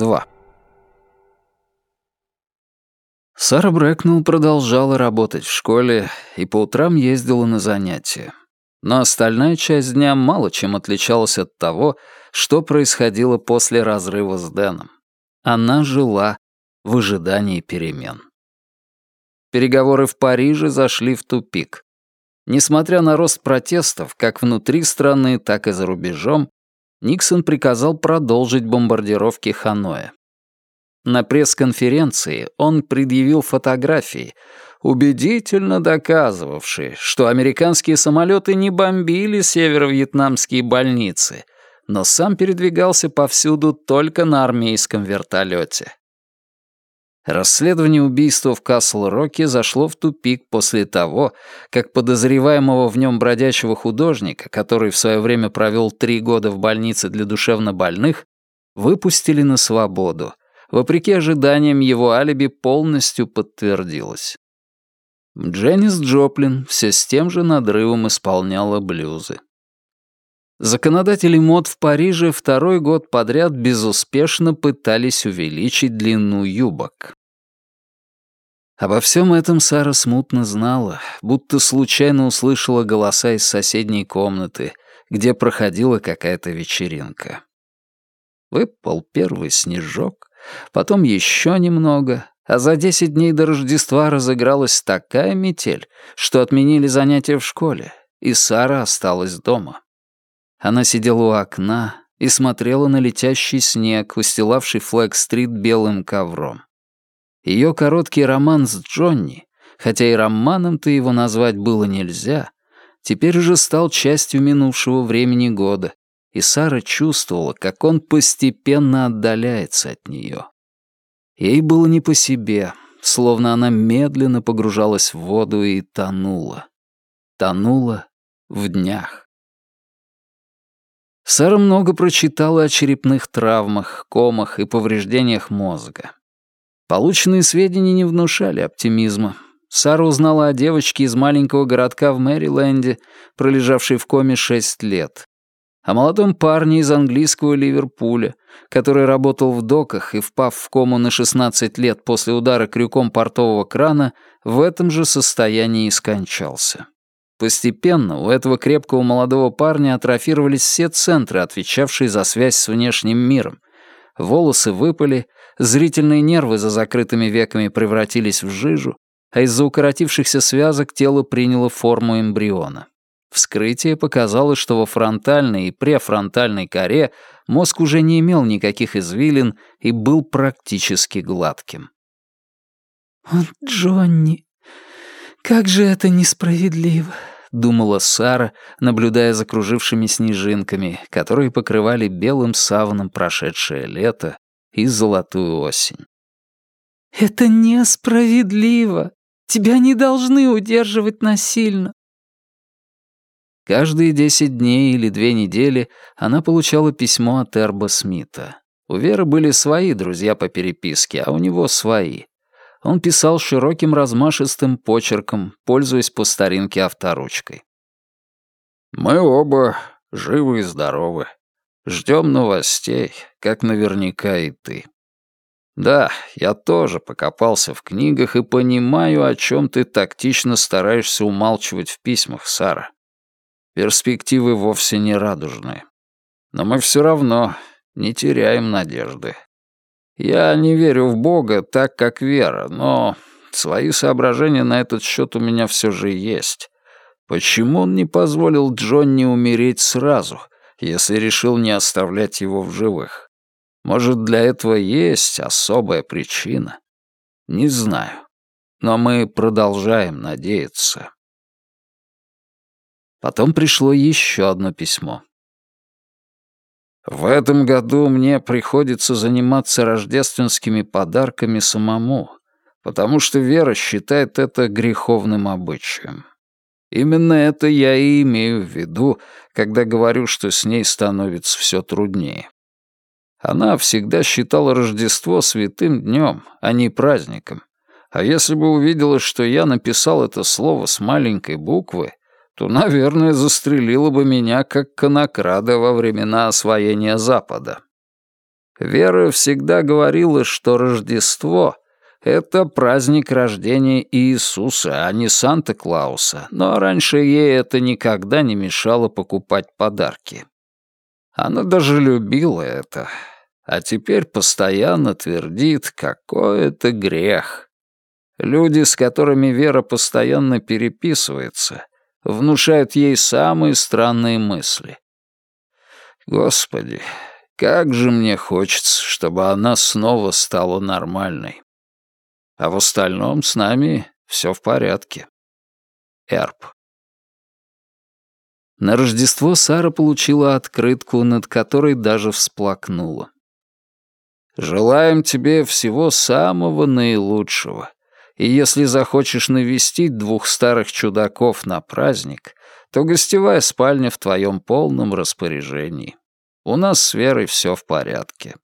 2. Сара Брэкнелл продолжала работать в школе и по утрам ездила на занятия. Но остальная часть дня мало чем отличалась от того, что происходило после разрыва с Дэном. Она жила в ожидании перемен. Переговоры в Париже зашли в тупик. Несмотря на рост протестов как внутри страны, так и за рубежом, Никсон приказал продолжить бомбардировки Ханоя. На пресс-конференции он предъявил фотографии, убедительно доказывавшие, что американские самолеты не бомбили северо-вьетнамские больницы, но сам передвигался повсюду только на армейском вертолете. Расследование убийства в Касл-Роке зашло в тупик после того, как подозреваемого в нем бродячего художника, который в свое время провел три года в больнице для душевнобольных, выпустили на свободу. Вопреки ожиданиям, его алиби полностью подтвердилось. Дженнис Джоплин все с тем же надрывом исполняла блюзы. Законодатели мод в Париже второй год подряд безуспешно пытались увеличить длину юбок. Обо всем этом Сара смутно знала, будто случайно услышала голоса из соседней комнаты, где проходила какая-то вечеринка. Выпал первый снежок, потом еще немного, а за десять дней до Рождества разыгралась такая метель, что отменили занятия в школе, и Сара осталась дома. Она сидела у окна и смотрела на летящий снег, устилавший Флэг-стрит белым ковром. Ее короткий роман с Джонни, хотя и романом-то его назвать было нельзя, теперь уже стал частью минувшего времени года, и Сара чувствовала, как он постепенно отдаляется от нее. Ей было не по себе, словно она медленно погружалась в воду и тонула. Тонула в днях. Сара много прочитала о черепных травмах, комах и повреждениях мозга. Полученные сведения не внушали оптимизма. Сара узнала о девочке из маленького городка в Мэриленде, пролежавшей в коме шесть лет. О молодом парне из английского Ливерпуля, который работал в доках и, впав в кому на 16 лет после удара крюком портового крана, в этом же состоянии и скончался. Постепенно у этого крепкого молодого парня атрофировались все центры, отвечавшие за связь с внешним миром. Волосы выпали, зрительные нервы за закрытыми веками превратились в жижу, а из-за укоротившихся связок тело приняло форму эмбриона. Вскрытие показало, что во фронтальной и префронтальной коре мозг уже не имел никаких извилин и был практически гладким. «Джонни, как же это несправедливо!» — думала Сара, наблюдая за кружившими снежинками, которые покрывали белым саваном прошедшее лето и золотую осень. «Это несправедливо! Тебя не должны удерживать насильно!» Каждые десять дней или две недели она получала письмо от Эрба Смита. У Веры были свои друзья по переписке, а у него свои. Он писал широким размашистым почерком, пользуясь по старинке авторучкой. «Мы оба живы и здоровы. Ждем новостей, как наверняка и ты. Да, я тоже покопался в книгах и понимаю, о чем ты тактично стараешься умалчивать в письмах, Сара. Перспективы вовсе не радужные. Но мы все равно не теряем надежды. Я не верю в Бога так, как Вера, но свои соображения на этот счет у меня все же есть. Почему он не позволил Джонни умереть сразу, если решил не оставлять его в живых? Может, для этого есть особая причина? Не знаю. Но мы продолжаем надеяться. Потом пришло еще одно письмо. В этом году мне приходится заниматься рождественскими подарками самому, потому что Вера считает это греховным обычаем. Именно это я и имею в виду, когда говорю, что с ней становится все труднее. Она всегда считала Рождество святым днем, а не праздником. А если бы увидела, что я написал это слово с маленькой буквы, то, наверное, застрелила бы меня как конокрада во времена освоения Запада. Вера всегда говорила, что Рождество — это праздник рождения Иисуса, а не Санта-Клауса, но раньше ей это никогда не мешало покупать подарки. Она даже любила это, а теперь постоянно твердит, какой это грех. Люди, с которыми Вера постоянно переписывается, внушают ей самые странные мысли. Господи, как же мне хочется, чтобы она снова стала нормальной. А в остальном с нами все в порядке. Эрб. На Рождество Сара получила открытку, над которой даже всплакнула. «Желаем тебе всего самого наилучшего. И если захочешь навестить двух старых чудаков на праздник, то гостевая спальня в твоем полном распоряжении. У нас с Верой все в порядке.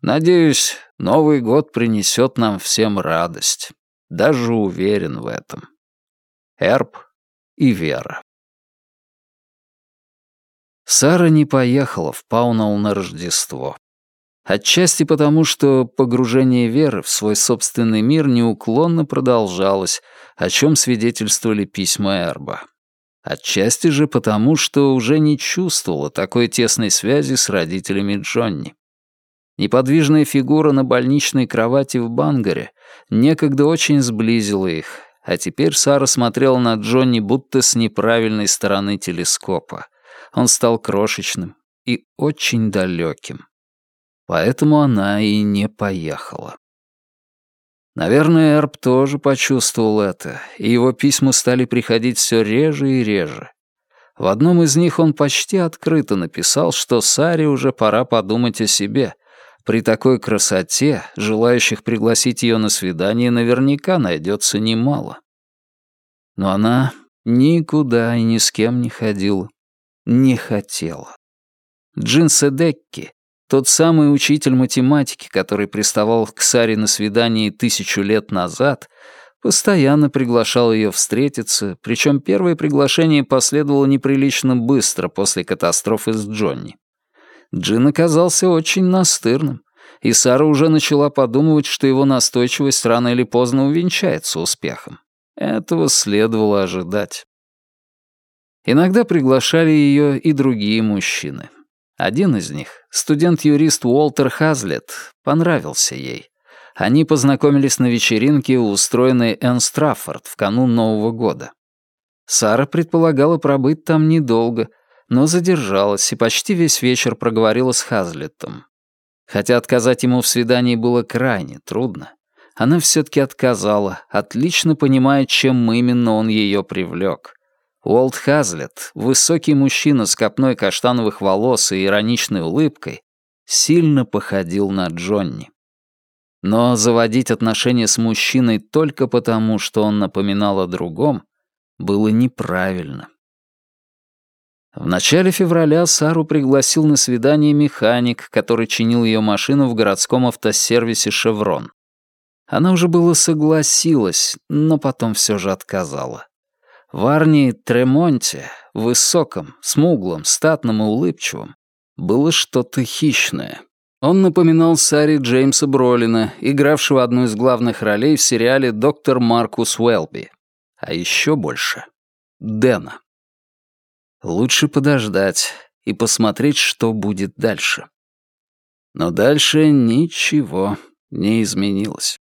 Надеюсь, Новый год принесет нам всем радость. Даже уверен в этом. Эрб и Вера. Сара не поехала в Паунал на Рождество. Отчасти потому, что погружение Веры в свой собственный мир неуклонно продолжалось, о чем свидетельствовали письма Эрба. Отчасти же потому, что уже не чувствовала такой тесной связи с родителями Джонни. Неподвижная фигура на больничной кровати в Бангаре некогда очень сблизила их, а теперь Сара смотрела на Джонни будто с неправильной стороны телескопа. Он стал крошечным и очень далеким. Поэтому она и не поехала. Наверное, Эрб тоже почувствовал это, и его письма стали приходить все реже и реже. В одном из них он почти открыто написал, что Саре уже пора подумать о себе. При такой красоте желающих пригласить ее на свидание наверняка найдется немало. Но она никуда и ни с кем не ходила. Не хотела. Джин Седекки, тот самый учитель математики, который приставал к Саре на свидании тысячу лет назад, постоянно приглашал ее встретиться, причем первое приглашение последовало неприлично быстро после катастрофы с Джонни. Джин оказался очень настырным, и Сара уже начала подумывать, что его настойчивость рано или поздно увенчается успехом. Этого следовало ожидать. Иногда приглашали ее и другие мужчины. Один из них, студент-юрист Уолтер Хазлет, понравился ей. Они познакомились на вечеринке, устроенной Энн Страффорд в канун Нового года. Сара предполагала пробыть там недолго, но задержалась и почти весь вечер проговорила с Хазлеттом. Хотя отказать ему в свидании было крайне трудно, она все-таки отказала, отлично понимая, чем именно он ее привлек. Уолт Хазлет, высокий мужчина с копной каштановых волос и ироничной улыбкой, сильно походил на Джонни. Но заводить отношения с мужчиной только потому, что он напоминал о другом, было неправильно. В начале февраля Сару пригласил на свидание механик, который чинил ее машину в городском автосервисе «Шеврон». Она уже было согласилась, но потом все же отказала. В Арни Тремонте, высоком, смуглом, статном и улыбчивом, было что-то хищное. Он напоминал Сари Джеймса Бролина, игравшего одну из главных ролей в сериале «Доктор Маркус Уэлби». А еще больше — Дэна. Лучше подождать и посмотреть, что будет дальше. Но дальше ничего не изменилось.